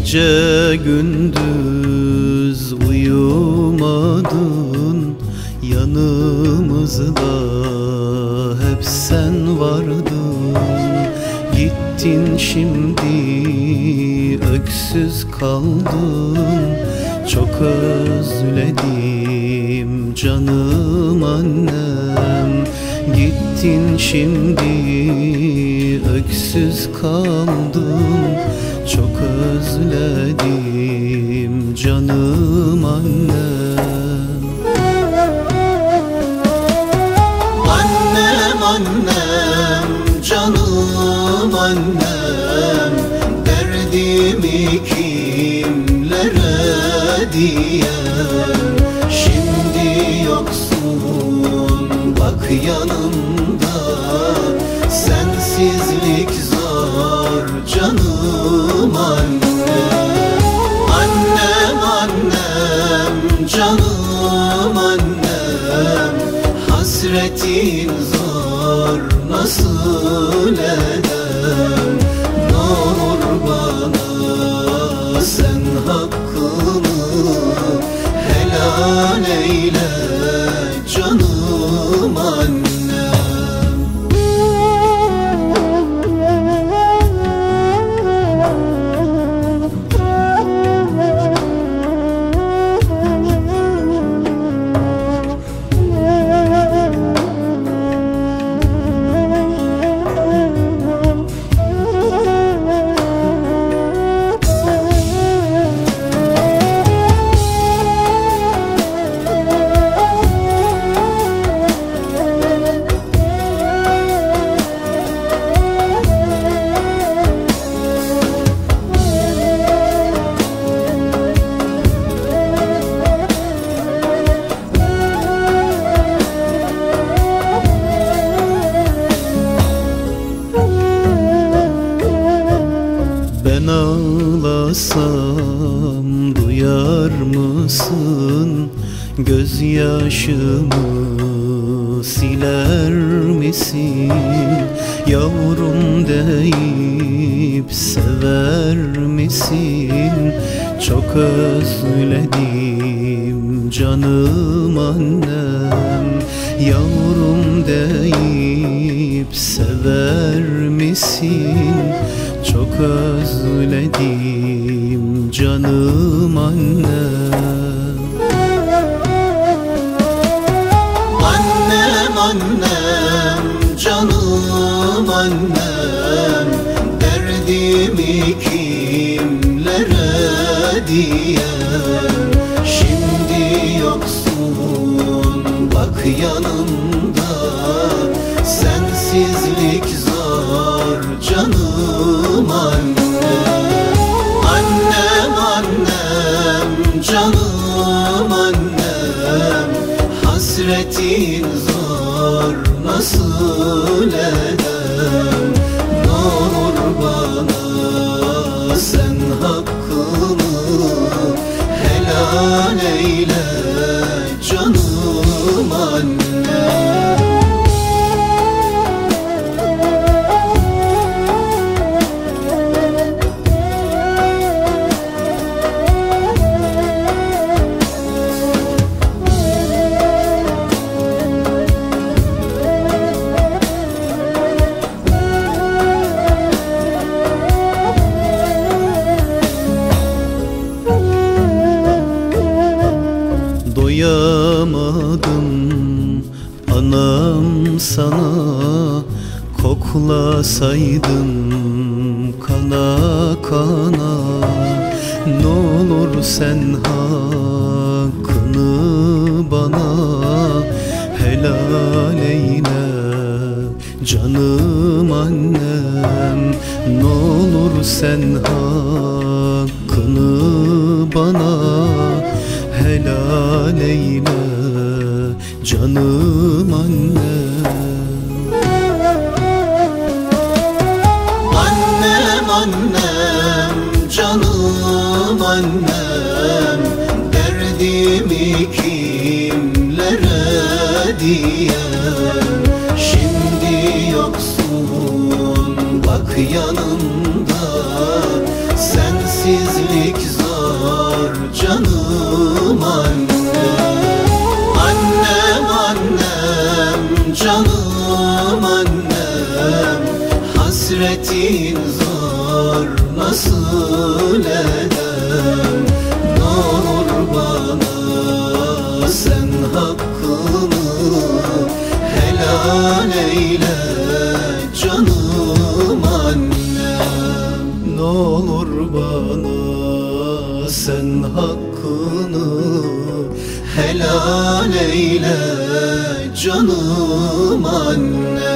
Gece gündüz uyumadın. Yanımızda hep sen vardın. Gittin şimdi öksüz kaldın. Çok özledim canım annem. Gittin şimdi öksüz kaldın Çok özledim canım annem Annem annem canım annem Derdimi kimlere diyem Şimdi yoksun bak yanımda Hasretin zor nasıl edem ağlasam duyar mısın? Gözyaşımı siler misin? Yavrum deyip sever misin? Çok özledim canım annem Yavrum deyip sever misin? Çok özledim canım annem Annem annem canım annem Derdimi kimlere diyem Şimdi yoksun bak yanımda Sensizlik Hasretin zor nasıl edem? Ne olur bana sen hakkımı helal eyle canım annem Doyamadım anam sana Koklasaydım kana kana. Ne olur sen hakkını bana Helal eyle canım annem. Ne olur sen hakkını bana helal eyle canım annem Annem annem canım annem Derdimi kimlere diyem Şimdi yoksun bak yanımda canım annem. Hasretin zor nasıl edem Ne olur bana sen hakkını helal eyle canım annem. Ne olur bana sen hakkını helal eyle canım annem